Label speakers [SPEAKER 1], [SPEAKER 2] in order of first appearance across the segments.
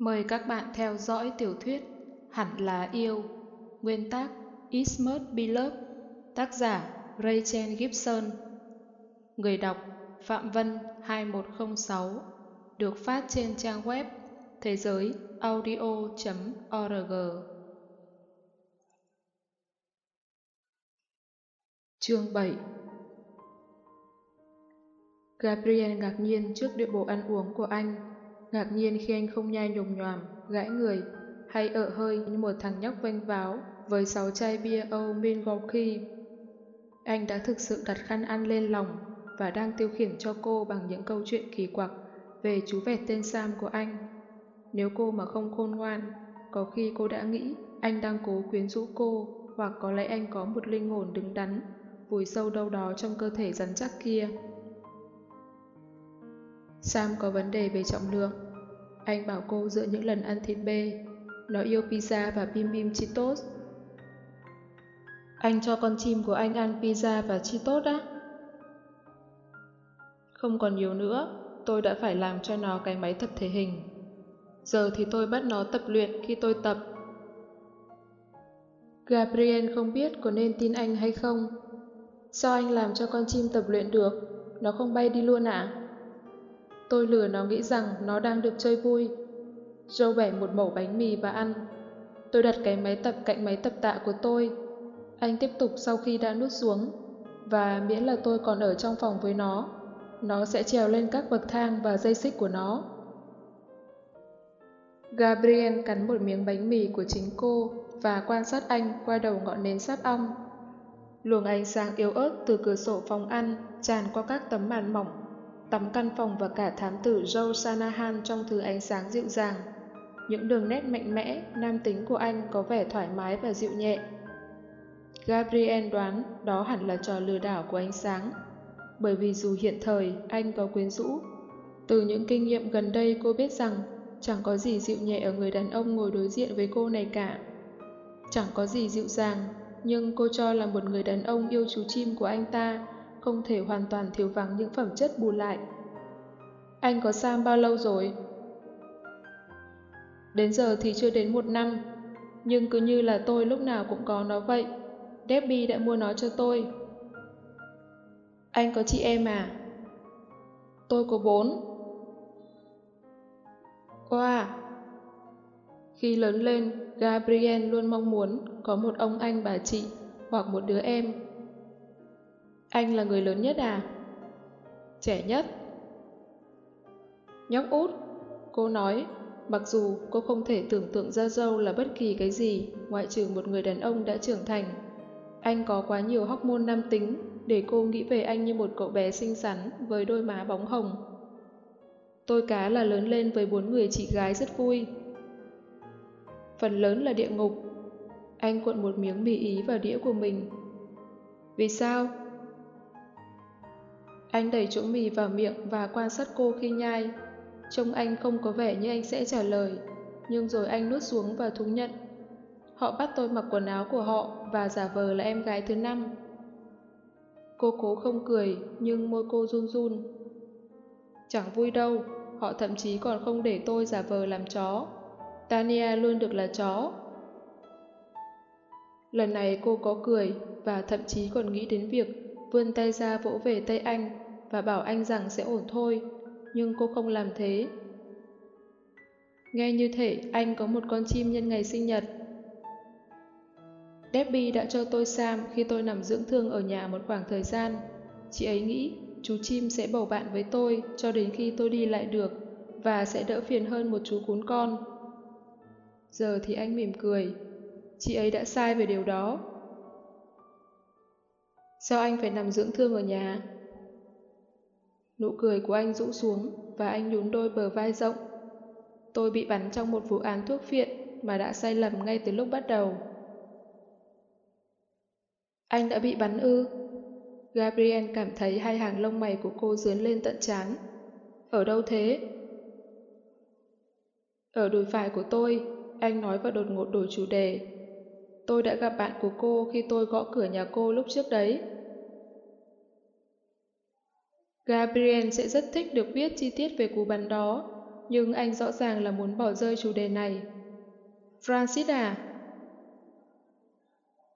[SPEAKER 1] Mời các bạn theo dõi tiểu thuyết Hẳn là yêu, Nguyên tác Ismert Beloved Tác giả Rachel Gibson. Người đọc Phạm Vân 2106 Được phát trên trang web thế giới audio.org Chương 7 Gabriel ngạc nhiên trước điệu bộ ăn uống của anh ngạc nhiên khi anh không nhai nhồm nhòm, gãi người, hay ợ hơi như một thằng nhóc vênh váo với sáu chai bia Âu Milwaukee. Anh đã thực sự đặt khăn ăn lên lòng và đang tiêu khiển cho cô bằng những câu chuyện kỳ quặc về chú vẹt tên Sam của anh. Nếu cô mà không khôn ngoan, có khi cô đã nghĩ anh đang cố quyến rũ cô hoặc có lẽ anh có một linh hồn đứng đắn, vùi sâu đâu đó trong cơ thể rắn chắc kia. Sam có vấn đề về trọng lượng. Anh bảo cô giữa những lần ăn thịt bê, nó yêu pizza và bim bim Cheetos. Anh cho con chim của anh ăn pizza và Cheetos á? Không còn nhiều nữa, tôi đã phải làm cho nó cái máy tập thể hình. Giờ thì tôi bắt nó tập luyện khi tôi tập. Gabriel không biết có nên tin anh hay không. Sao anh làm cho con chim tập luyện được? Nó không bay đi luôn à? Tôi lừa nó nghĩ rằng nó đang được chơi vui. Joe bẻ một mẩu bánh mì và ăn. Tôi đặt cái máy tập cạnh máy tập tạ của tôi. Anh tiếp tục sau khi đã nuốt xuống. Và miễn là tôi còn ở trong phòng với nó, nó sẽ trèo lên các bậc thang và dây xích của nó. Gabriel cắn một miếng bánh mì của chính cô và quan sát anh qua đầu ngọn nến sáp ong. Luồng ánh sáng yếu ớt từ cửa sổ phòng ăn tràn qua các tấm màn mỏng tắm căn phòng và cả thám tử Joe Sanahan trong thứ ánh sáng dịu dàng. Những đường nét mạnh mẽ, nam tính của anh có vẻ thoải mái và dịu nhẹ. Gabriel đoán đó hẳn là trò lừa đảo của ánh sáng, bởi vì dù hiện thời anh có quyến rũ, từ những kinh nghiệm gần đây cô biết rằng chẳng có gì dịu nhẹ ở người đàn ông ngồi đối diện với cô này cả. Chẳng có gì dịu dàng, nhưng cô cho là một người đàn ông yêu chú chim của anh ta không thể hoàn toàn thiếu vắng những phẩm chất bù lại. Anh có Sam bao lâu rồi? Đến giờ thì chưa đến một năm, nhưng cứ như là tôi lúc nào cũng có nó vậy. Debbie đã mua nó cho tôi. Anh có chị em à? Tôi có bốn. Wow! Khi lớn lên, Gabriel luôn mong muốn có một ông anh bà chị hoặc một đứa em anh là người lớn nhất à? Trẻ nhất. Nhóc út, cô nói, mặc dù cô không thể tưởng tượng ra dâu là bất kỳ cái gì ngoại trừ một người đàn ông đã trưởng thành. Anh có quá nhiều hormone nam tính để cô nghĩ về anh như một cậu bé xinh xắn với đôi má bóng hồng. Tôi cá là lớn lên với bốn người chị gái rất vui. Phần lớn là địa ngục. Anh cuộn một miếng mì ý vào đĩa của mình. Vì sao? Anh đẩy chỗ mì vào miệng và quan sát cô khi nhai. Trông anh không có vẻ như anh sẽ trả lời, nhưng rồi anh nuốt xuống và thú nhận. Họ bắt tôi mặc quần áo của họ và giả vờ là em gái thứ năm. Cô cố không cười, nhưng môi cô run run. Chẳng vui đâu, họ thậm chí còn không để tôi giả vờ làm chó. Tania luôn được là chó. Lần này cô có cười và thậm chí còn nghĩ đến việc vươn tay ra vỗ về tay anh và bảo anh rằng sẽ ổn thôi, nhưng cô không làm thế. Nghe như thể anh có một con chim nhân ngày sinh nhật. Debbie đã cho tôi Sam khi tôi nằm dưỡng thương ở nhà một khoảng thời gian. Chị ấy nghĩ chú chim sẽ bầu bạn với tôi cho đến khi tôi đi lại được và sẽ đỡ phiền hơn một chú cún con. Giờ thì anh mỉm cười. Chị ấy đã sai về điều đó. Sao anh phải nằm dưỡng thương ở nhà? Nụ cười của anh rũ xuống và anh nhún đôi bờ vai rộng. Tôi bị bắn trong một vụ án thuốc phiện mà đã sai lầm ngay từ lúc bắt đầu. Anh đã bị bắn ư? Gabriel cảm thấy hai hàng lông mày của cô dướn lên tận trán. Ở đâu thế? Ở đùi phải của tôi, anh nói và đột ngột đổi chủ đề. Tôi đã gặp bạn của cô khi tôi gõ cửa nhà cô lúc trước đấy. Gabriel sẽ rất thích được biết chi tiết về cú bắn đó. nhưng anh rõ ràng là muốn bỏ rơi chủ đề này. Francis à?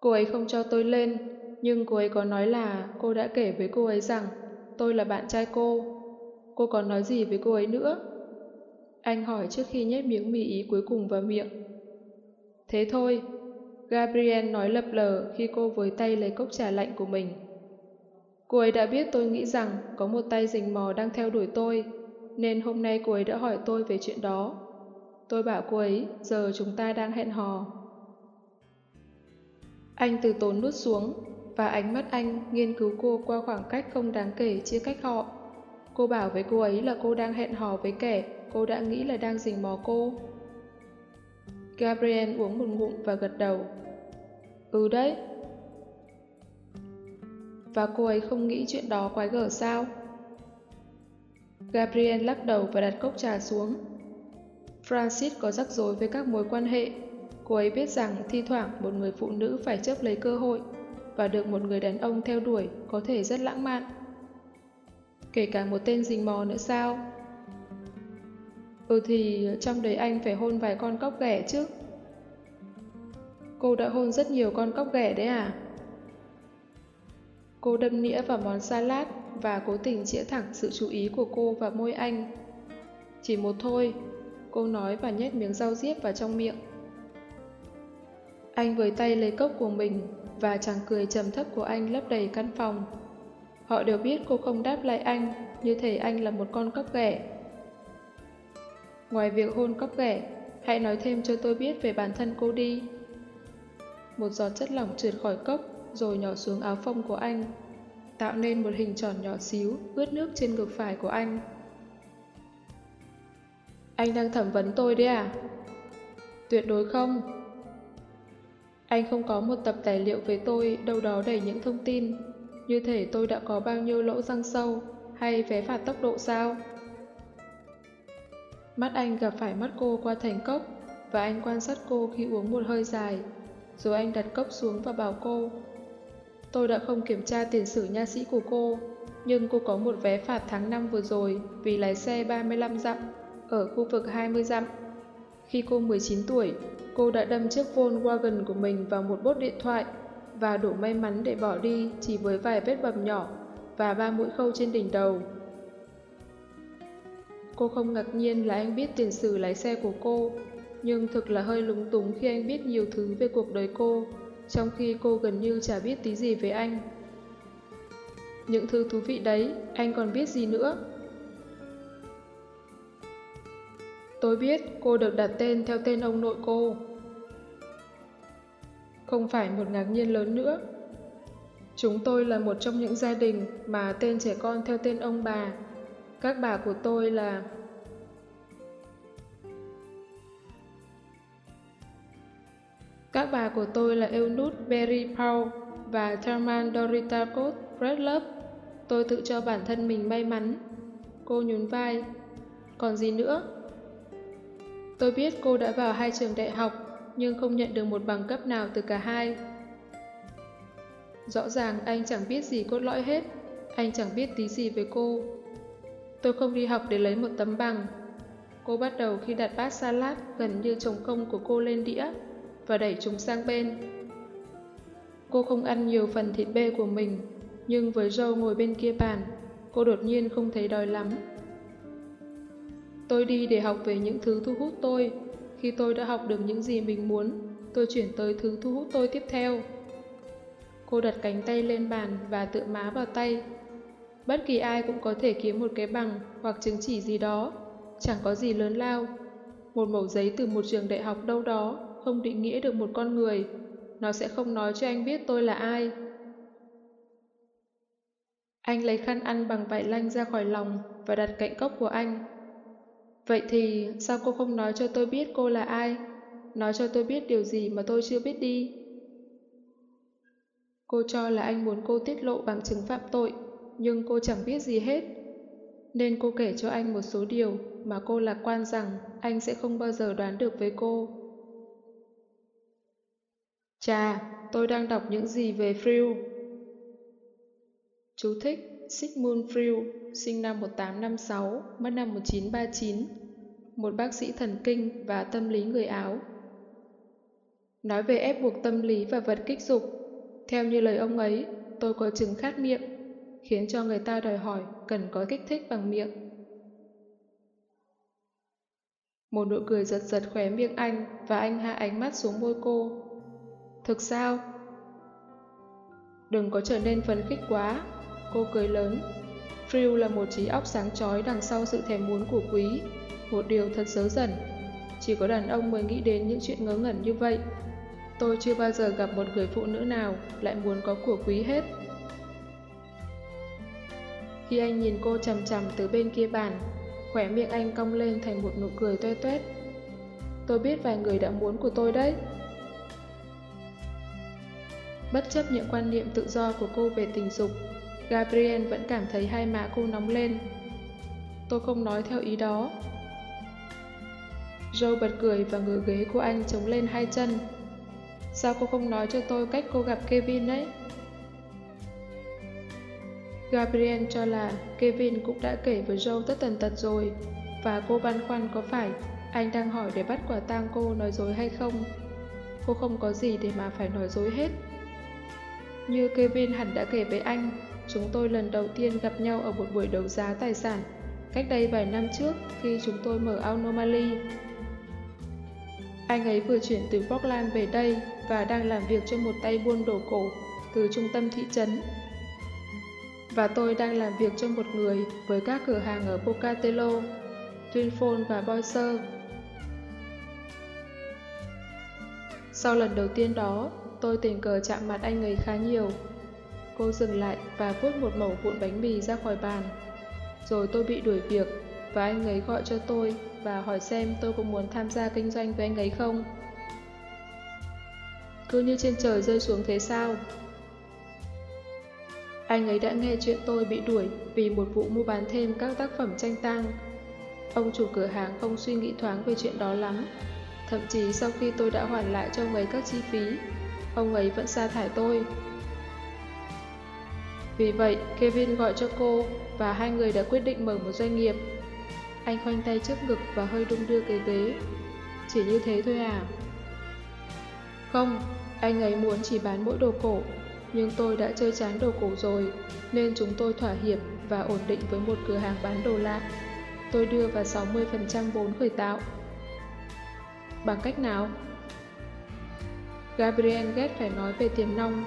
[SPEAKER 1] Cô ấy không cho tôi lên, nhưng cô ấy có nói là cô đã kể với cô ấy rằng tôi là bạn trai cô. Cô còn nói gì với cô ấy nữa? Anh hỏi trước khi nhét miếng mì ý cuối cùng vào miệng. Thế thôi, Gabriel nói lập lờ khi cô với tay lấy cốc trà lạnh của mình. Cô ấy đã biết tôi nghĩ rằng có một tay rình mò đang theo đuổi tôi, nên hôm nay cô ấy đã hỏi tôi về chuyện đó. Tôi bảo cô ấy, giờ chúng ta đang hẹn hò. Anh từ tốn nuốt xuống, và ánh mắt anh nghiên cứu cô qua khoảng cách không đáng kể chia cách họ. Cô bảo với cô ấy là cô đang hẹn hò với kẻ cô đã nghĩ là đang rình mò cô. Gabriel uống một ngụm và gật đầu. Ừ đấy. Và cô ấy không nghĩ chuyện đó quái gở sao? Gabriel lắc đầu và đặt cốc trà xuống. Francis có rắc rối với các mối quan hệ. Cô ấy biết rằng thi thoảng một người phụ nữ phải chấp lấy cơ hội và được một người đàn ông theo đuổi có thể rất lãng mạn. Kể cả một tên rình mò nữa sao? Ừ thì trong đấy anh phải hôn vài con cóc ghẻ chứ. Cô đã hôn rất nhiều con cóc ghẻ đấy à? Cô đâm nĩa vào món salad và cố tình chĩa thẳng sự chú ý của cô vào môi anh. Chỉ một thôi, cô nói và nhét miếng rau diếp vào trong miệng. Anh với tay lấy cốc của mình và chàng cười trầm thấp của anh lấp đầy căn phòng. Họ đều biết cô không đáp lại anh, như thể anh là một con cóc ghẻ. Ngoài việc hôn cóc ghẻ, hãy nói thêm cho tôi biết về bản thân cô đi. Một giọt chất lỏng trượt khỏi cốc rồi nhỏ xuống áo phông của anh, tạo nên một hình tròn nhỏ xíu ướt nước trên ngực phải của anh. Anh đang thẩm vấn tôi đấy à? Tuyệt đối không. Anh không có một tập tài liệu với tôi đâu đó đầy những thông tin, như thể tôi đã có bao nhiêu lỗ răng sâu hay vé phạt tốc độ sao? Mắt anh gặp phải mắt cô qua thành cốc và anh quan sát cô khi uống một hơi dài, rồi anh đặt cốc xuống và bảo cô. Tôi đã không kiểm tra tiền sử nha sĩ của cô, nhưng cô có một vé phạt tháng 5 vừa rồi vì lái xe 35 dặm ở khu vực 20 dặm. Khi cô 19 tuổi, cô đã đâm chiếc Volkswagen của mình vào một bốt điện thoại và đủ may mắn để bỏ đi chỉ với vài vết bầm nhỏ và ba mũi khâu trên đỉnh đầu. Cô không ngạc nhiên là anh biết tiền sử lái xe của cô, nhưng thực là hơi lúng túng khi anh biết nhiều thứ về cuộc đời cô, trong khi cô gần như chả biết tí gì về anh. Những thứ thú vị đấy, anh còn biết gì nữa? Tôi biết cô được đặt tên theo tên ông nội cô. Không phải một ngạc nhiên lớn nữa. Chúng tôi là một trong những gia đình mà tên trẻ con theo tên ông bà. Các bà của tôi là... Các bà của tôi là Eunice Berry Paul và Therman Dorita Code Redlove. Tôi tự cho bản thân mình may mắn. Cô nhún vai. Còn gì nữa? Tôi biết cô đã vào hai trường đại học, nhưng không nhận được một bằng cấp nào từ cả hai. Rõ ràng anh chẳng biết gì cốt lõi hết, anh chẳng biết tí gì về cô. Tôi không đi học để lấy một tấm bằng. Cô bắt đầu khi đặt bát salad gần như trồng công của cô lên đĩa và đẩy chúng sang bên. Cô không ăn nhiều phần thịt bê của mình, nhưng với dâu ngồi bên kia bàn, cô đột nhiên không thấy đói lắm. Tôi đi để học về những thứ thu hút tôi. Khi tôi đã học được những gì mình muốn, tôi chuyển tới thứ thu hút tôi tiếp theo. Cô đặt cánh tay lên bàn và tự má vào tay. Bất kỳ ai cũng có thể kiếm một cái bằng hoặc chứng chỉ gì đó. Chẳng có gì lớn lao. Một mẩu giấy từ một trường đại học đâu đó không định nghĩa được một con người. Nó sẽ không nói cho anh biết tôi là ai. Anh lấy khăn ăn bằng vải lanh ra khỏi lòng và đặt cạnh cốc của anh. Vậy thì sao cô không nói cho tôi biết cô là ai? Nói cho tôi biết điều gì mà tôi chưa biết đi. Cô cho là anh muốn cô tiết lộ bằng chứng phạm tội, nhưng cô chẳng biết gì hết. Nên cô kể cho anh một số điều mà cô lạc quan rằng anh sẽ không bao giờ đoán được với cô. Chà, tôi đang đọc những gì về Freud. Chú thích Sigmund Freud, sinh năm 1856, mất năm 1939, một bác sĩ thần kinh và tâm lý người Áo. Nói về ép buộc tâm lý và vật kích dục, theo như lời ông ấy, tôi có chứng khát miệng, khiến cho người ta đòi hỏi cần có kích thích bằng miệng. Một nụ cười giật giật khóe miệng anh và anh hạ ánh mắt xuống môi cô. Thực sao? Đừng có trở nên phấn khích quá. Cô cười lớn. Frill là một trí óc sáng chói đằng sau sự thèm muốn của quý. Một điều thật dớ dần. Chỉ có đàn ông mới nghĩ đến những chuyện ngớ ngẩn như vậy. Tôi chưa bao giờ gặp một người phụ nữ nào lại muốn có của quý hết. Khi anh nhìn cô chầm chầm từ bên kia bàn, khỏe miệng anh cong lên thành một nụ cười toe toét. Tôi biết vài người đã muốn của tôi đấy. Bất chấp những quan niệm tự do của cô về tình dục, Gabriel vẫn cảm thấy hai má cô nóng lên. Tôi không nói theo ý đó. Joe bật cười và ngửa ghế của anh chống lên hai chân. Sao cô không nói cho tôi cách cô gặp Kevin đấy? Gabriel cho là Kevin cũng đã kể với Joe tất tần tật rồi và cô băn khoăn có phải anh đang hỏi để bắt quả tang cô nói dối hay không. Cô không có gì để mà phải nói dối hết. Như Kevin hẳn đã kể với anh, chúng tôi lần đầu tiên gặp nhau ở một buổi đấu giá tài sản cách đây vài năm trước khi chúng tôi mở Anomaly. Anh ấy vừa chuyển từ Portland về đây và đang làm việc cho một tay buôn đồ cổ từ trung tâm thị trấn và tôi đang làm việc cho một người với các cửa hàng ở Pocatello, Twinfold và Boiser. Sau lần đầu tiên đó, tôi tình cờ chạm mặt anh ấy khá nhiều. Cô dừng lại và vuốt một mẩu vụn bánh mì ra khỏi bàn. Rồi tôi bị đuổi việc và anh ấy gọi cho tôi và hỏi xem tôi có muốn tham gia kinh doanh với anh ấy không. Cứ như trên trời rơi xuống thế sao? Anh ấy đã nghe chuyện tôi bị đuổi vì một vụ mua bán thêm các tác phẩm tranh tang. Ông chủ cửa hàng không suy nghĩ thoáng về chuyện đó lắm. Thậm chí sau khi tôi đã hoàn lại cho ông ấy các chi phí, ông ấy vẫn sa thải tôi. Vì vậy, Kevin gọi cho cô và hai người đã quyết định mở một doanh nghiệp. Anh khoanh tay trước ngực và hơi đung đưa cái ghế. Chỉ như thế thôi à? Không, anh ấy muốn chỉ bán mỗi đồ cổ nhưng tôi đã chơi chán đồ cổ rồi, nên chúng tôi thỏa hiệp và ổn định với một cửa hàng bán đồ lạ. Tôi đưa vào 60% vốn khởi tạo. Bằng cách nào? Gabriel ghét phải nói về tiền nong.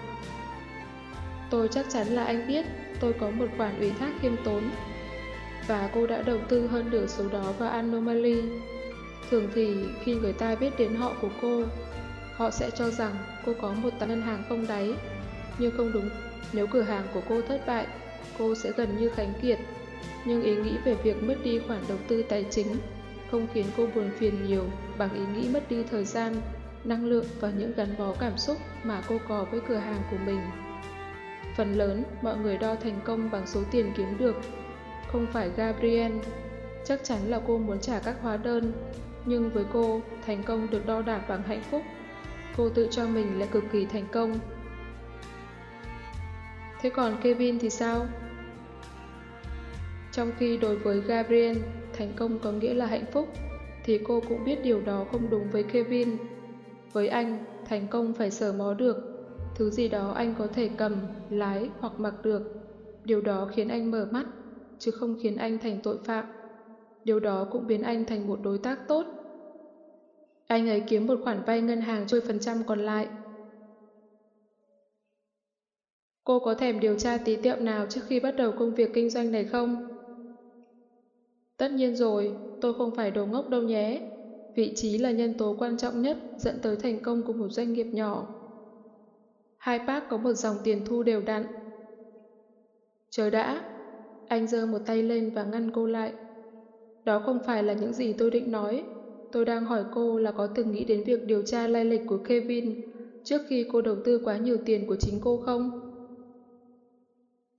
[SPEAKER 1] Tôi chắc chắn là anh biết tôi có một khoản ủy thác khiêm tốn và cô đã đầu tư hơn nửa số đó vào Anomaly. Thường thì khi người ta biết đến họ của cô, họ sẽ cho rằng cô có một tài ngân hàng không đáy nhưng không đúng, nếu cửa hàng của cô thất bại, cô sẽ gần như khánh kiệt. Nhưng ý nghĩ về việc mất đi khoản đầu tư tài chính không khiến cô buồn phiền nhiều bằng ý nghĩ mất đi thời gian, năng lượng và những gắn bó cảm xúc mà cô có với cửa hàng của mình. Phần lớn, mọi người đo thành công bằng số tiền kiếm được, không phải Gabriel. Chắc chắn là cô muốn trả các hóa đơn, nhưng với cô, thành công được đo đạc bằng hạnh phúc. Cô tự cho mình là cực kỳ thành công. Thế còn Kevin thì sao? Trong khi đối với Gabriel, thành công có nghĩa là hạnh phúc, thì cô cũng biết điều đó không đúng với Kevin. Với anh, thành công phải sờ mó được, thứ gì đó anh có thể cầm, lái hoặc mặc được. Điều đó khiến anh mở mắt, chứ không khiến anh thành tội phạm. Điều đó cũng biến anh thành một đối tác tốt. Anh ấy kiếm một khoản vay ngân hàng trôi phần trăm còn lại, Cô có thèm điều tra tí tiệm nào trước khi bắt đầu công việc kinh doanh này không? Tất nhiên rồi, tôi không phải đồ ngốc đâu nhé. Vị trí là nhân tố quan trọng nhất dẫn tới thành công của một doanh nghiệp nhỏ. Hai bác có một dòng tiền thu đều đặn. Chờ đã, anh giơ một tay lên và ngăn cô lại. Đó không phải là những gì tôi định nói. Tôi đang hỏi cô là có từng nghĩ đến việc điều tra lai lịch của Kevin trước khi cô đầu tư quá nhiều tiền của chính cô không?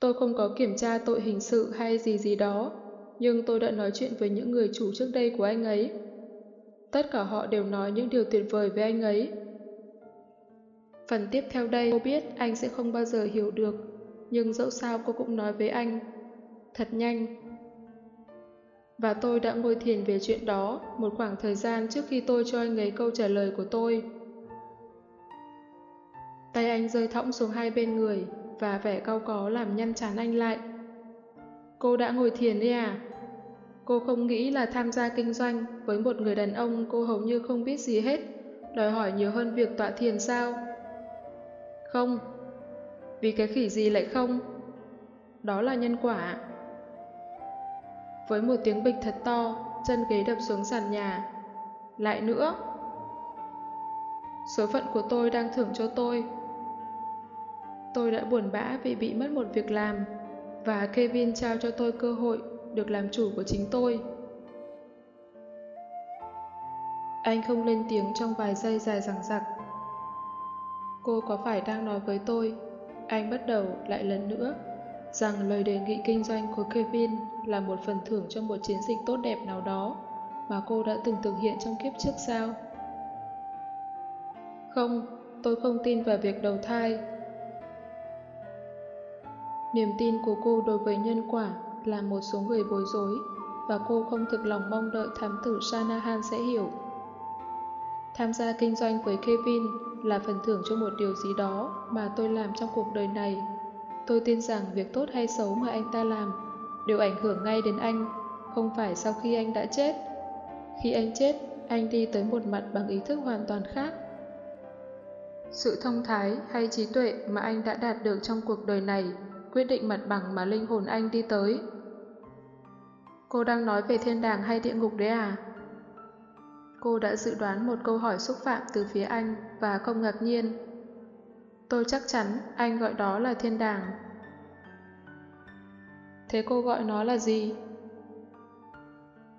[SPEAKER 1] Tôi không có kiểm tra tội hình sự hay gì gì đó, nhưng tôi đã nói chuyện với những người chủ trước đây của anh ấy. Tất cả họ đều nói những điều tuyệt vời với anh ấy. Phần tiếp theo đây cô biết anh sẽ không bao giờ hiểu được, nhưng dẫu sao cô cũng nói với anh. Thật nhanh. Và tôi đã ngồi thiền về chuyện đó một khoảng thời gian trước khi tôi cho anh ấy câu trả lời của tôi. Tay anh rơi thõng xuống hai bên người và vẻ cao có làm nhăn chán anh lại. Cô đã ngồi thiền đi à? Cô không nghĩ là tham gia kinh doanh với một người đàn ông cô hầu như không biết gì hết, đòi hỏi nhiều hơn việc tọa thiền sao? Không. Vì cái khỉ gì lại không? Đó là nhân quả. Với một tiếng bịch thật to, chân ghế đập xuống sàn nhà. Lại nữa. Số phận của tôi đang thưởng cho tôi. Tôi đã buồn bã vì bị mất một việc làm và Kevin trao cho tôi cơ hội được làm chủ của chính tôi. Anh không lên tiếng trong vài giây dài dằng dặc. Cô có phải đang nói với tôi? Anh bắt đầu lại lần nữa rằng lời đề nghị kinh doanh của Kevin là một phần thưởng cho một chiến dịch tốt đẹp nào đó mà cô đã từng thực hiện trong kiếp trước sao? Không, tôi không tin vào việc đầu thai. Niềm tin của cô đối với nhân quả làm một số người bối rối và cô không thực lòng mong đợi thám tử Shanahan sẽ hiểu. Tham gia kinh doanh với Kevin là phần thưởng cho một điều gì đó mà tôi làm trong cuộc đời này. Tôi tin rằng việc tốt hay xấu mà anh ta làm đều ảnh hưởng ngay đến anh, không phải sau khi anh đã chết. Khi anh chết, anh đi tới một mặt bằng ý thức hoàn toàn khác. Sự thông thái hay trí tuệ mà anh đã đạt được trong cuộc đời này quyết định mặt bằng mà linh hồn anh đi tới. Cô đang nói về thiên đàng hay địa ngục đấy à? Cô đã dự đoán một câu hỏi xúc phạm từ phía anh và không ngạc nhiên. Tôi chắc chắn anh gọi đó là thiên đàng. Thế cô gọi nó là gì?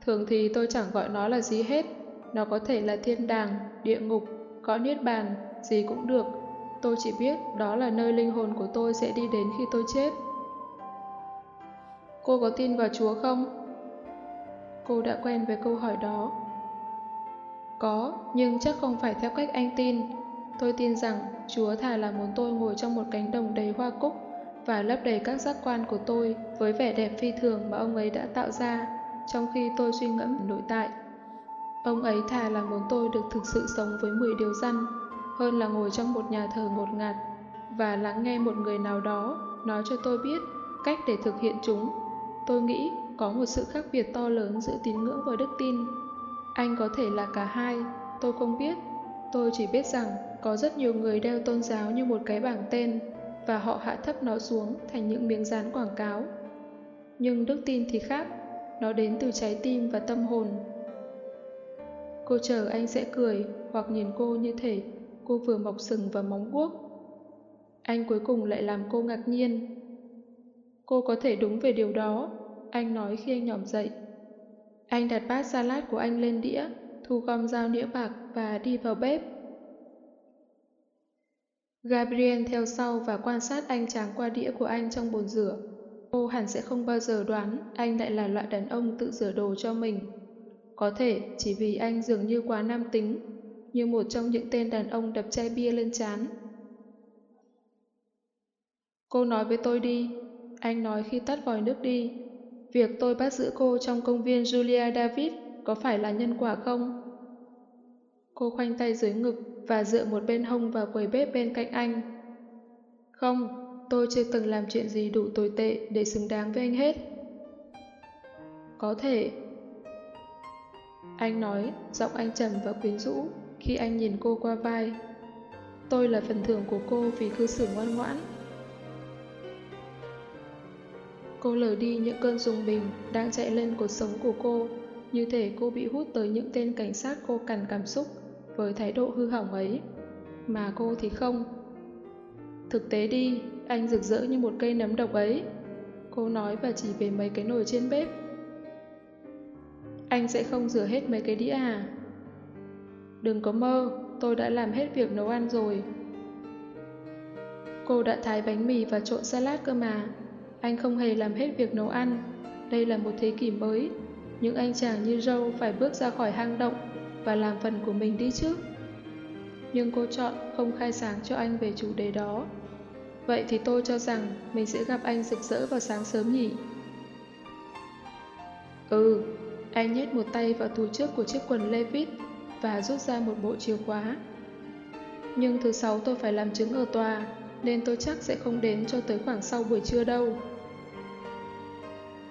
[SPEAKER 1] Thường thì tôi chẳng gọi nó là gì hết. Nó có thể là thiên đàng, địa ngục, cõi niết bàn, gì cũng được. Tôi chỉ biết đó là nơi linh hồn của tôi sẽ đi đến khi tôi chết. Cô có tin vào Chúa không? Cô đã quen với câu hỏi đó. Có, nhưng chắc không phải theo cách anh tin. Tôi tin rằng Chúa thà là muốn tôi ngồi trong một cánh đồng đầy hoa cúc và lấp đầy các giác quan của tôi với vẻ đẹp phi thường mà ông ấy đã tạo ra trong khi tôi suy ngẫm nội tại. Ông ấy thà là muốn tôi được thực sự sống với 10 điều răn hơn là ngồi trong một nhà thờ ngột ngạt và lắng nghe một người nào đó nói cho tôi biết cách để thực hiện chúng. Tôi nghĩ có một sự khác biệt to lớn giữa tín ngưỡng và đức tin. Anh có thể là cả hai, tôi không biết. Tôi chỉ biết rằng có rất nhiều người đeo tôn giáo như một cái bảng tên và họ hạ thấp nó xuống thành những miếng dán quảng cáo. Nhưng đức tin thì khác, nó đến từ trái tim và tâm hồn. Cô chờ anh sẽ cười hoặc nhìn cô như thể cô vừa mọc sừng và móng guốc. Anh cuối cùng lại làm cô ngạc nhiên. Cô có thể đúng về điều đó, anh nói khi anh nhỏm dậy. Anh đặt bát salad của anh lên đĩa, thu gom dao đĩa bạc và đi vào bếp. Gabriel theo sau và quan sát anh tráng qua đĩa của anh trong bồn rửa. Cô hẳn sẽ không bao giờ đoán anh lại là loại đàn ông tự rửa đồ cho mình. Có thể chỉ vì anh dường như quá nam tính, như một trong những tên đàn ông đập chai bia lên chán. Cô nói với tôi đi, anh nói khi tắt vòi nước đi. Việc tôi bắt giữ cô trong công viên Julia David có phải là nhân quả không? Cô khoanh tay dưới ngực và dựa một bên hông vào quầy bếp bên cạnh anh. Không, tôi chưa từng làm chuyện gì đủ tồi tệ để xứng đáng với anh hết. Có thể. Anh nói, giọng anh trầm và quyến rũ khi anh nhìn cô qua vai. Tôi là phần thưởng của cô vì cư xử ngoan ngoãn. Cô lờ đi những cơn rùng bình đang chạy lên cuộc sống của cô, như thể cô bị hút tới những tên cảnh sát cô cằn cảm xúc với thái độ hư hỏng ấy. Mà cô thì không. Thực tế đi, anh rực rỡ như một cây nấm độc ấy. Cô nói và chỉ về mấy cái nồi trên bếp. Anh sẽ không rửa hết mấy cái đĩa à? Đừng có mơ, tôi đã làm hết việc nấu ăn rồi. Cô đã thái bánh mì và trộn salad cơ mà. Anh không hề làm hết việc nấu ăn. Đây là một thế kỷ mới. Những anh chàng như Joe phải bước ra khỏi hang động và làm phần của mình đi trước. Nhưng cô chọn không khai sáng cho anh về chủ đề đó. Vậy thì tôi cho rằng mình sẽ gặp anh rực rỡ vào sáng sớm nhỉ? Ừ, anh nhét một tay vào túi trước của chiếc quần Levi's và rút ra một bộ chìa khóa. Nhưng thứ sáu tôi phải làm chứng ở tòa, nên tôi chắc sẽ không đến cho tới khoảng sau buổi trưa đâu.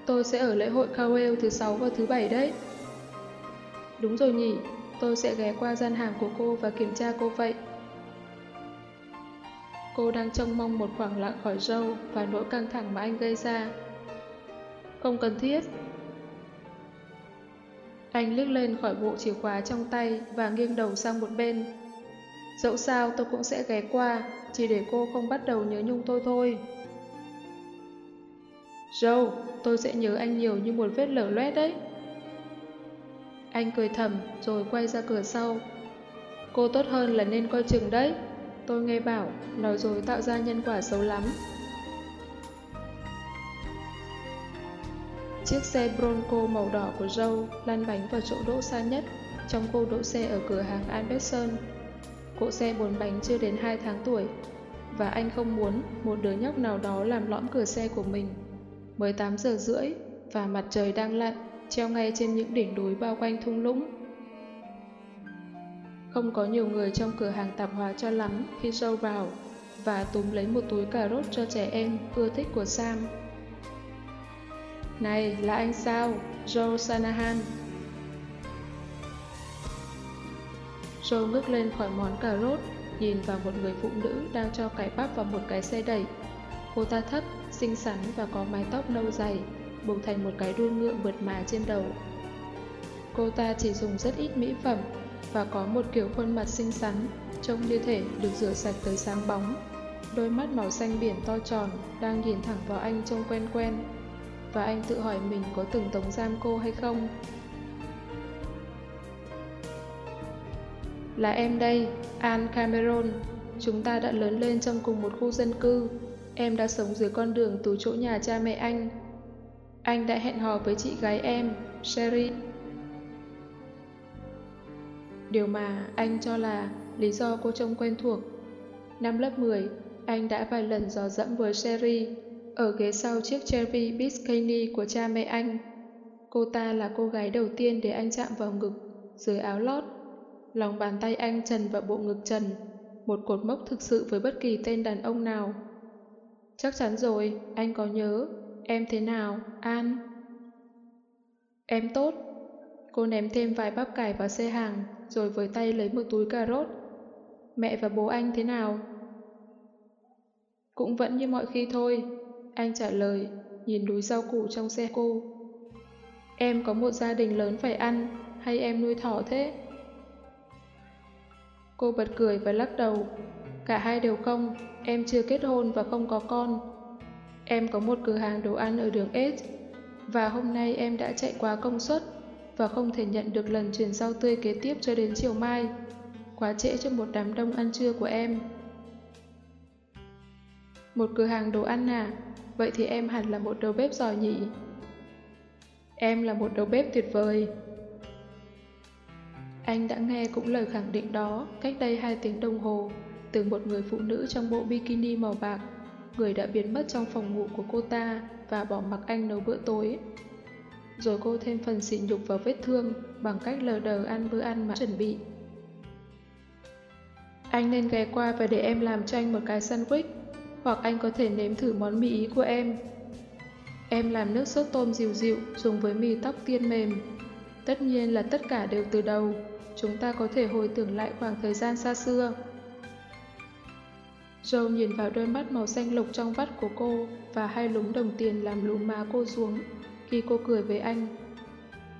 [SPEAKER 1] Tôi sẽ ở lễ hội Cowell thứ sáu và thứ bảy đấy. Đúng rồi nhỉ, tôi sẽ ghé qua gian hàng của cô và kiểm tra cô vậy. Cô đang trông mong một khoảng lặng khỏi râu và nỗi căng thẳng mà anh gây ra. Không cần thiết. Anh liếc lên khỏi bộ chìa khóa trong tay và nghiêng đầu sang một bên. Dẫu sao tôi cũng sẽ ghé qua, chỉ để cô không bắt đầu nhớ nhung tôi thôi. Joe, tôi sẽ nhớ anh nhiều như một vết lở loét đấy. Anh cười thầm rồi quay ra cửa sau. Cô tốt hơn là nên coi chừng đấy. Tôi nghe bảo, nói dối tạo ra nhân quả xấu lắm. Chiếc xe Bronco màu đỏ của Joe lăn bánh vào chỗ đỗ xa nhất trong khu đỗ xe ở cửa hàng Albertson. Cỗ xe bốn bánh chưa đến 2 tháng tuổi và anh không muốn một đứa nhóc nào đó làm lõm cửa xe của mình. Mới 8 giờ rưỡi và mặt trời đang lặn treo ngay trên những đỉnh núi bao quanh thung lũng. Không có nhiều người trong cửa hàng tạp hóa cho lắm khi Joe vào và túm lấy một túi cà rốt cho trẻ em ưa thích của Sam. Này, là anh sao? Joe Sanahan. Joe ngước lên khỏi món cà rốt, nhìn vào một người phụ nữ đang cho cải bắp vào một cái xe đẩy. Cô ta thấp, xinh xắn và có mái tóc nâu dày, buộc thành một cái đuôi ngựa mượt mà trên đầu. Cô ta chỉ dùng rất ít mỹ phẩm và có một kiểu khuôn mặt xinh xắn, trông như thể được rửa sạch tới sáng bóng. Đôi mắt màu xanh biển to tròn đang nhìn thẳng vào anh trông quen quen. Và anh tự hỏi mình có từng tống giam cô hay không. Là em đây, Anne Cameron. Chúng ta đã lớn lên trong cùng một khu dân cư. Em đã sống dưới con đường từ chỗ nhà cha mẹ anh. Anh đã hẹn hò với chị gái em, Sherry. Điều mà anh cho là lý do cô trông quen thuộc. Năm lớp 10, anh đã vài lần dò dẫm với Sherry ở ghế sau chiếc Chevy Biscayne của cha mẹ anh. Cô ta là cô gái đầu tiên để anh chạm vào ngực, dưới áo lót. Lòng bàn tay anh trần vào bộ ngực trần, một cột mốc thực sự với bất kỳ tên đàn ông nào. Chắc chắn rồi, anh có nhớ. Em thế nào, An? Em tốt. Cô ném thêm vài bắp cải vào xe hàng, rồi với tay lấy một túi cà rốt. Mẹ và bố anh thế nào? Cũng vẫn như mọi khi thôi, anh trả lời, nhìn núi rau củ trong xe cô. Em có một gia đình lớn phải ăn, hay em nuôi thỏ thế? Cô bật cười và lắc đầu. Cả hai đều không, em chưa kết hôn và không có con. Em có một cửa hàng đồ ăn ở đường S, và hôm nay em đã chạy quá công suất và không thể nhận được lần chuyển rau tươi kế tiếp cho đến chiều mai. Quá trễ cho một đám đông ăn trưa của em. Một cửa hàng đồ ăn à? Vậy thì em hẳn là một đầu bếp giỏi nhỉ? Em là một đầu bếp tuyệt vời. Anh đã nghe cũng lời khẳng định đó cách đây hai tiếng đồng hồ từ một người phụ nữ trong bộ bikini màu bạc, người đã biến mất trong phòng ngủ của cô ta và bỏ mặc anh nấu bữa tối. Rồi cô thêm phần xỉ nhục vào vết thương bằng cách lờ đờ ăn bữa ăn mà chuẩn bị. Anh nên ghé qua và để em làm cho anh một cái sandwich, hoặc anh có thể nếm thử món mì ý của em. Em làm nước sốt tôm dịu dịu dùng với mì tóc tiên mềm. Tất nhiên là tất cả đều từ đầu, chúng ta có thể hồi tưởng lại khoảng thời gian xa xưa. Joe nhìn vào đôi mắt màu xanh lục trong vắt của cô và hai lúm đồng tiền làm lúm má cô xuống khi cô cười với anh.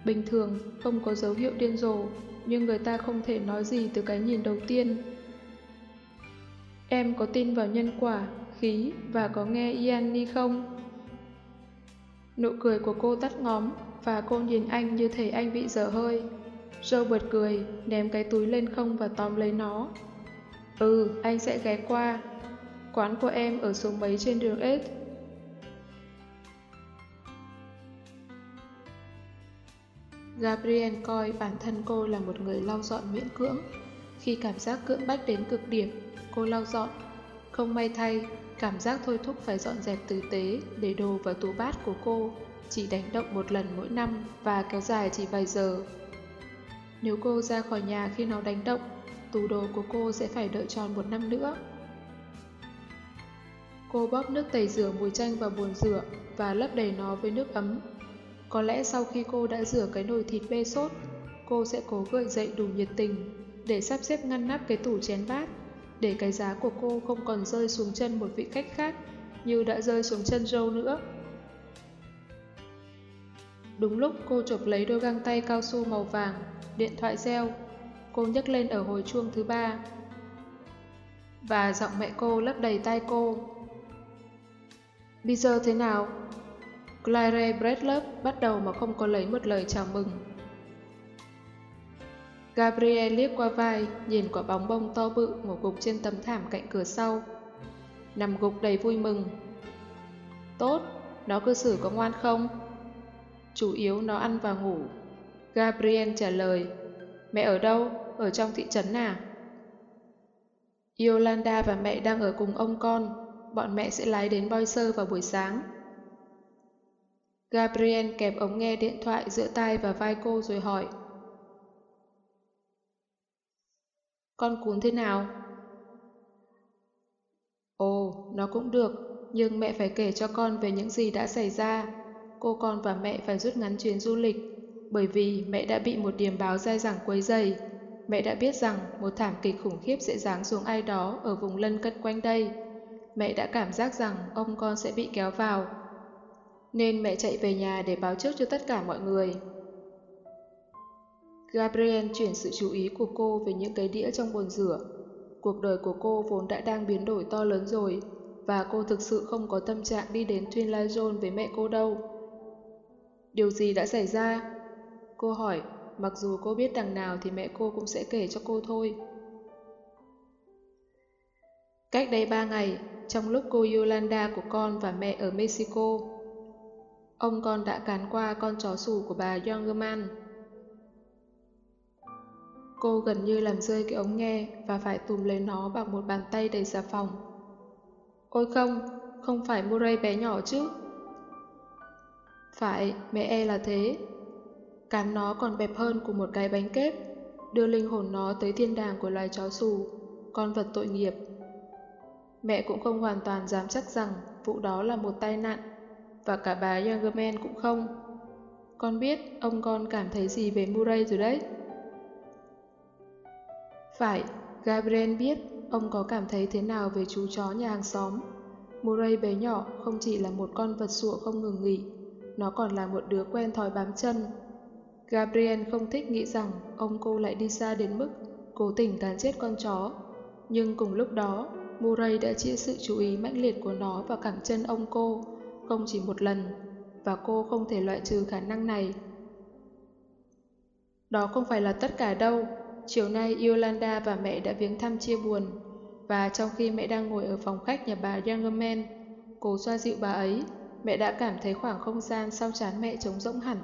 [SPEAKER 1] Bình thường, không có dấu hiệu điên rồ, nhưng người ta không thể nói gì từ cái nhìn đầu tiên. Em có tin vào nhân quả, khí và có nghe Ian không? Nụ cười của cô tắt ngóm và cô nhìn anh như thể anh bị dở hơi. Joe bật cười, ném cái túi lên không và tóm lấy nó. Ừ, anh sẽ ghé qua. Quán của em ở số mấy trên đường S. Gabriel coi bản thân cô là một người lau dọn miễn cưỡng. Khi cảm giác cưỡng bách đến cực điểm, cô lau dọn. Không may thay, cảm giác thôi thúc phải dọn dẹp tử tế để đồ vào tủ bát của cô chỉ đánh động một lần mỗi năm và kéo dài chỉ vài giờ. Nếu cô ra khỏi nhà khi nó đánh động, tủ đồ của cô sẽ phải đợi tròn một năm nữa. Cô bóp nước tẩy rửa mùi chanh vào bồn rửa và lấp đầy nó với nước ấm. Có lẽ sau khi cô đã rửa cái nồi thịt bê sốt, cô sẽ cố gợi dậy đủ nhiệt tình để sắp xếp ngăn nắp cái tủ chén bát, để cái giá của cô không còn rơi xuống chân một vị khách khác như đã rơi xuống chân Joe nữa. Đúng lúc cô chụp lấy đôi găng tay cao su màu vàng, điện thoại reo. Cô nhấc lên ở hồi chuông thứ ba. Và giọng mẹ cô lấp đầy tai cô. Bây giờ thế nào? Claire Bradley bắt đầu mà không có lấy một lời chào mừng. Gabriel liếc qua vai, nhìn quả bóng bông to bự ngủ gục trên tấm thảm cạnh cửa sau. Nằm gục đầy vui mừng. Tốt, nó cư xử có ngoan không? Chủ yếu nó ăn và ngủ. Gabriel trả lời, mẹ ở đâu? Ở trong thị trấn à? Yolanda và mẹ đang ở cùng ông con, bọn mẹ sẽ lái đến Boise vào buổi sáng. Gabriel kẹp ống nghe điện thoại giữa tai và vai cô rồi hỏi. Con cún thế nào? Ồ, nó cũng được, nhưng mẹ phải kể cho con về những gì đã xảy ra. Cô con và mẹ phải rút ngắn chuyến du lịch, bởi vì mẹ đã bị một điểm báo dai dẳng quấy dày. Mẹ đã biết rằng một thảm kịch khủng khiếp sẽ giáng xuống ai đó ở vùng lân cận quanh đây. Mẹ đã cảm giác rằng ông con sẽ bị kéo vào. Nên mẹ chạy về nhà để báo trước cho tất cả mọi người. Gabriel chuyển sự chú ý của cô về những cái đĩa trong bồn rửa. Cuộc đời của cô vốn đã đang biến đổi to lớn rồi, và cô thực sự không có tâm trạng đi đến Twin Lion với mẹ cô đâu. Điều gì đã xảy ra? Cô hỏi, mặc dù cô biết đằng nào thì mẹ cô cũng sẽ kể cho cô thôi. Cách đây ba ngày, trong lúc cô Yolanda của con và mẹ ở Mexico, ông con đã cán qua con chó sủ của bà Youngerman. Cô gần như làm rơi cái ống nghe và phải tùm lấy nó bằng một bàn tay đầy xà phòng. Ôi không, không phải Murray bé nhỏ chứ. Phải, mẹ e là thế. Cán nó còn bẹp hơn của một cái bánh kép, đưa linh hồn nó tới thiên đàng của loài chó xù, con vật tội nghiệp. Mẹ cũng không hoàn toàn dám chắc rằng vụ đó là một tai nạn, và cả bà Youngerman cũng không. Con biết ông con cảm thấy gì về Murray rồi đấy. Phải, Gabriel biết ông có cảm thấy thế nào về chú chó nhà hàng xóm. Murray bé nhỏ không chỉ là một con vật sụa không ngừng nghỉ, nó còn là một đứa quen thói bám chân. Gabriel không thích nghĩ rằng ông cô lại đi xa đến mức cố tình tán chết con chó. Nhưng cùng lúc đó, Murray đã chia sự chú ý mãnh liệt của nó vào cẳng chân ông cô, không chỉ một lần, và cô không thể loại trừ khả năng này. Đó không phải là tất cả đâu, Chiều nay Yolanda và mẹ đã viếng thăm chia buồn, và trong khi mẹ đang ngồi ở phòng khách nhà bà Youngerman, cố xoa dịu bà ấy, mẹ đã cảm thấy khoảng không gian sau chán mẹ trống rỗng hẳn.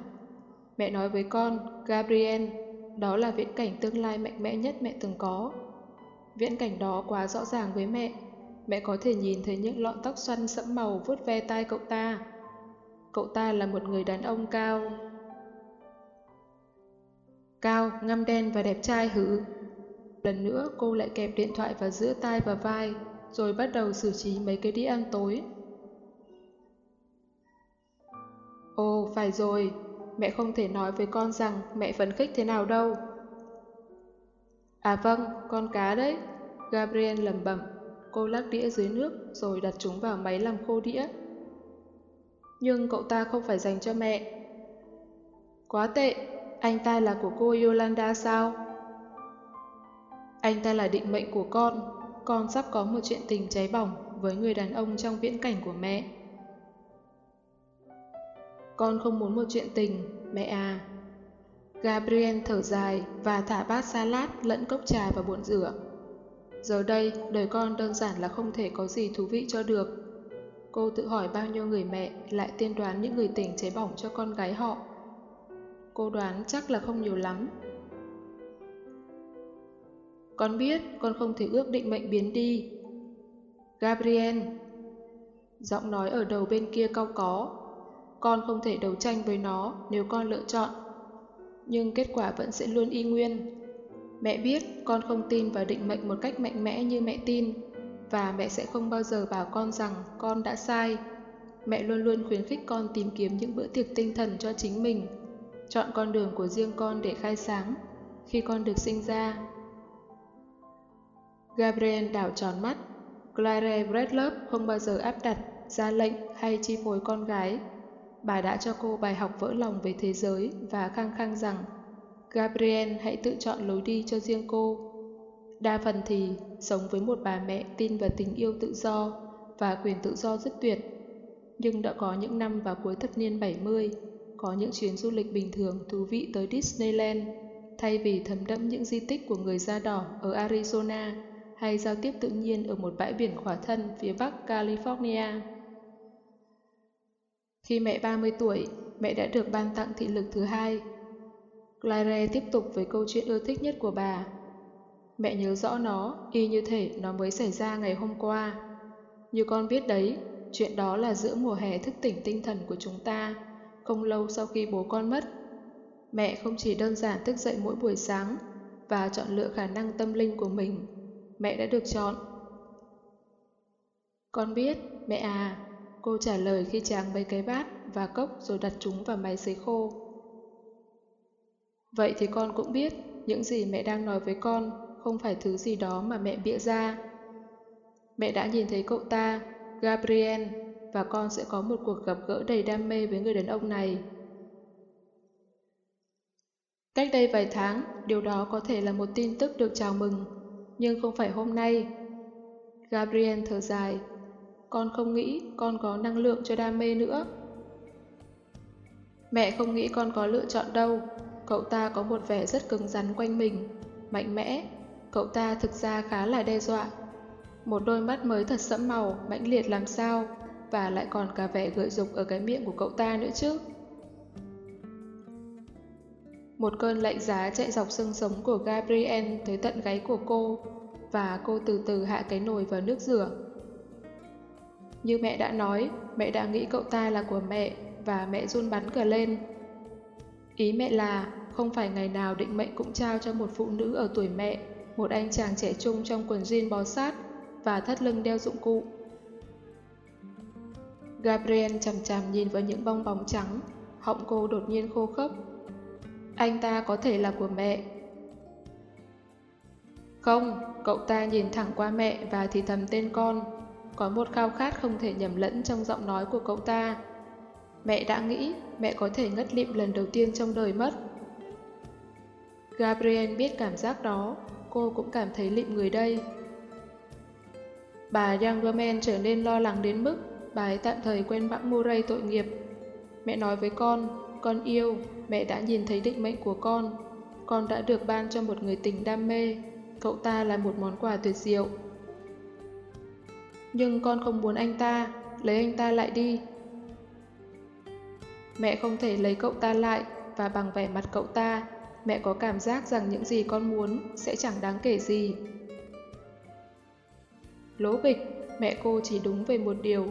[SPEAKER 1] Mẹ nói với con, Gabriel, đó là viễn cảnh tương lai mạnh mẽ nhất mẹ từng có. Viễn cảnh đó quá rõ ràng với mẹ, mẹ có thể nhìn thấy những lọn tóc xoăn sẫm màu vuốt ve tai cậu ta. Cậu ta là một người đàn ông cao, Cao, ngăm đen và đẹp trai hử? Lần nữa cô lại kẹp điện thoại vào giữa tai và vai, rồi bắt đầu xử trí mấy cái đĩa ăn tối. Ồ, phải rồi, mẹ không thể nói với con rằng mẹ phấn khích thế nào đâu. À vâng, con cá đấy. Gabriel lầm bẩm. Cô lắc đĩa dưới nước rồi đặt chúng vào máy làm khô đĩa. Nhưng cậu ta không phải dành cho mẹ. Quá tệ, anh ta là của cô Yolanda sao? Anh ta là định mệnh của con. Con sắp có một chuyện tình cháy bỏng với người đàn ông trong viễn cảnh của mẹ. Con không muốn một chuyện tình, mẹ à. Gabriel thở dài và thả bát salad lẫn cốc trà vào bồn rửa. Giờ đây, đời con đơn giản là không thể có gì thú vị cho được. Cô tự hỏi bao nhiêu người mẹ lại tiên đoán những người tình cháy bỏng cho con gái họ Cô đoán chắc là không nhiều lắm. Con biết con không thể ước định mệnh biến đi. Gabriel Giọng nói ở đầu bên kia cau có. Con không thể đấu tranh với nó nếu con lựa chọn. Nhưng kết quả vẫn sẽ luôn y nguyên. Mẹ biết con không tin vào định mệnh một cách mạnh mẽ như mẹ tin, và mẹ sẽ không bao giờ bảo con rằng con đã sai. Mẹ luôn luôn khuyến khích con tìm kiếm những bữa tiệc tinh thần cho chính mình, chọn con đường của riêng con để khai sáng. Khi con được sinh ra, Gabriel đảo tròn mắt. Claire Bradlove không bao giờ áp đặt, ra lệnh hay chi phối con gái. Bà đã cho cô bài học vỡ lòng về thế giới và khăng khăng rằng Gabriel hãy tự chọn lối đi cho riêng cô. Đa phần thì sống với một bà mẹ tin vào tình yêu tự do và quyền tự do rất tuyệt. Nhưng đã có những năm vào cuối thập niên 70, có những chuyến du lịch bình thường thú vị tới Disneyland, thay vì thấm đẫm những di tích của người da đỏ ở Arizona hay giao tiếp tự nhiên ở một bãi biển khỏa thân phía bắc California. Khi mẹ 30 tuổi, mẹ đã được ban tặng thị lực thứ hai. Claire tiếp tục với câu chuyện ưa thích nhất của bà. Mẹ nhớ rõ nó, y như thể nó mới xảy ra ngày hôm qua. Như con biết đấy, chuyện đó là giữa mùa hè thức tỉnh tinh thần của chúng ta, không lâu sau khi bố con mất. Mẹ không chỉ đơn giản thức dậy mỗi buổi sáng và chọn lựa khả năng tâm linh của mình mẹ đã được chọn. Con biết, mẹ à, cô trả lời khi tráng mấy cái bát và cốc rồi đặt chúng vào máy sấy khô. Vậy thì con cũng biết, những gì mẹ đang nói với con không phải thứ gì đó mà mẹ bịa ra. Mẹ đã nhìn thấy cậu ta, Gabriel, và con sẽ có một cuộc gặp gỡ đầy đam mê với người đàn ông này. Cách đây vài tháng, điều đó có thể là một tin tức được chào mừng nhưng không phải hôm nay. Gabriel thở dài, con không nghĩ con có năng lượng cho đam mê nữa. Mẹ không nghĩ con có lựa chọn đâu, cậu ta có một vẻ rất cứng rắn quanh mình, mạnh mẽ, cậu ta thực ra khá là đe dọa. Một đôi mắt mới thật sẫm màu, mãnh liệt làm sao, và lại còn cả vẻ gợi dục ở cái miệng của cậu ta nữa chứ. Một cơn lạnh giá chạy dọc xương sống của Gabriel tới tận gáy của cô, và cô từ từ hạ cái nồi vào nước rửa. Như mẹ đã nói, mẹ đã nghĩ cậu ta là của mẹ, và mẹ run bắn cờ lên. Ý mẹ là, không phải ngày nào định mệnh cũng trao cho một phụ nữ ở tuổi mẹ, một anh chàng trẻ trung trong quần jean bó sát và thắt lưng đeo dụng cụ. Gabriel chằm chằm nhìn vào những bong bóng trắng, họng cô đột nhiên khô khốc anh ta có thể là của mẹ. Không, cậu ta nhìn thẳng qua mẹ và thì thầm tên con. Có một khao khát không thể nhầm lẫn trong giọng nói của cậu ta. Mẹ đã nghĩ mẹ có thể ngất lịm lần đầu tiên trong đời mất. Gabriel biết cảm giác đó, cô cũng cảm thấy lịm người đây. Bà Youngerman trở nên lo lắng đến mức bà ấy tạm thời quên bẵng Murray tội nghiệp. Mẹ nói với con, con yêu, mẹ đã nhìn thấy định mệnh của con. Con đã được ban cho một người tình đam mê. Cậu ta là một món quà tuyệt diệu. Nhưng con không muốn anh ta, lấy anh ta lại đi. Mẹ không thể lấy cậu ta lại và bằng vẻ mặt cậu ta, mẹ có cảm giác rằng những gì con muốn sẽ chẳng đáng kể gì. Lố bịch, mẹ cô chỉ đúng về một điều.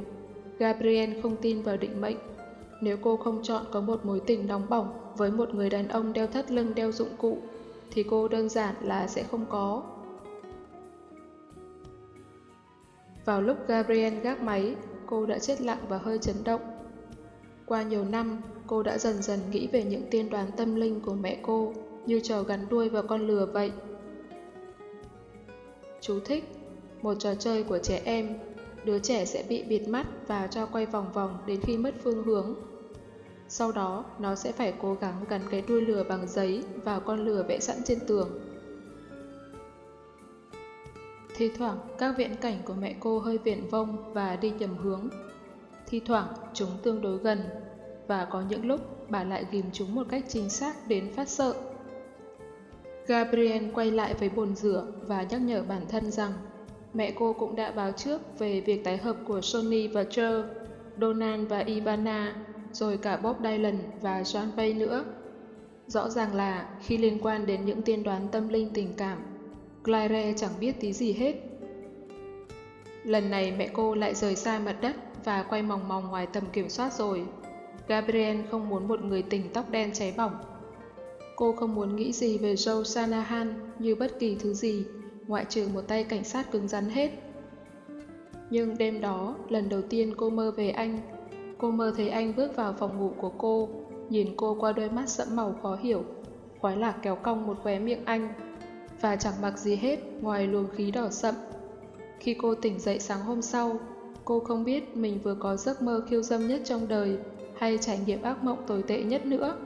[SPEAKER 1] Gabriel không tin vào định mệnh nếu cô không chọn có một mối tình nóng bỏng với một người đàn ông đeo thắt lưng đeo dụng cụ, thì cô đơn giản là sẽ không có. Vào lúc Gabriel gác máy, cô đã chết lặng và hơi chấn động. Qua nhiều năm, cô đã dần dần nghĩ về những tiên đoán tâm linh của mẹ cô như trò gắn đuôi vào con lừa vậy. Chú thích Một trò chơi của trẻ em, đứa trẻ sẽ bị bịt mắt và cho quay vòng vòng đến khi mất phương hướng sau đó, nó sẽ phải cố gắng gắn cái đuôi lừa bằng giấy vào con lừa vẽ sẵn trên tường. Thì thoảng, các viễn cảnh của mẹ cô hơi viển vông và đi nhầm hướng. Thì thoảng, chúng tương đối gần, và có những lúc bà lại ghim chúng một cách chính xác đến phát sợ. Gabriel quay lại với bồn rửa và nhắc nhở bản thân rằng mẹ cô cũng đã báo trước về việc tái hợp của Sony và Joe, Donald và Ivana rồi cả Bob Dylan và John Pay nữa. Rõ ràng là khi liên quan đến những tiên đoán tâm linh tình cảm, Claire chẳng biết tí gì hết. Lần này mẹ cô lại rời xa mặt đất và quay mòng mòng ngoài tầm kiểm soát rồi. Gabriel không muốn một người tình tóc đen cháy bỏng. Cô không muốn nghĩ gì về Joe Sanahan như bất kỳ thứ gì, ngoại trừ một tay cảnh sát cứng rắn hết. Nhưng đêm đó, lần đầu tiên cô mơ về anh. Cô mơ thấy anh bước vào phòng ngủ của cô, nhìn cô qua đôi mắt sẫm màu khó hiểu. Khoái lạc kéo cong một khóe miệng anh, và chẳng mặc gì hết ngoài luồng khí đỏ sậm. Khi cô tỉnh dậy sáng hôm sau, cô không biết mình vừa có giấc mơ khiêu dâm nhất trong đời hay trải nghiệm ác mộng tồi tệ nhất nữa.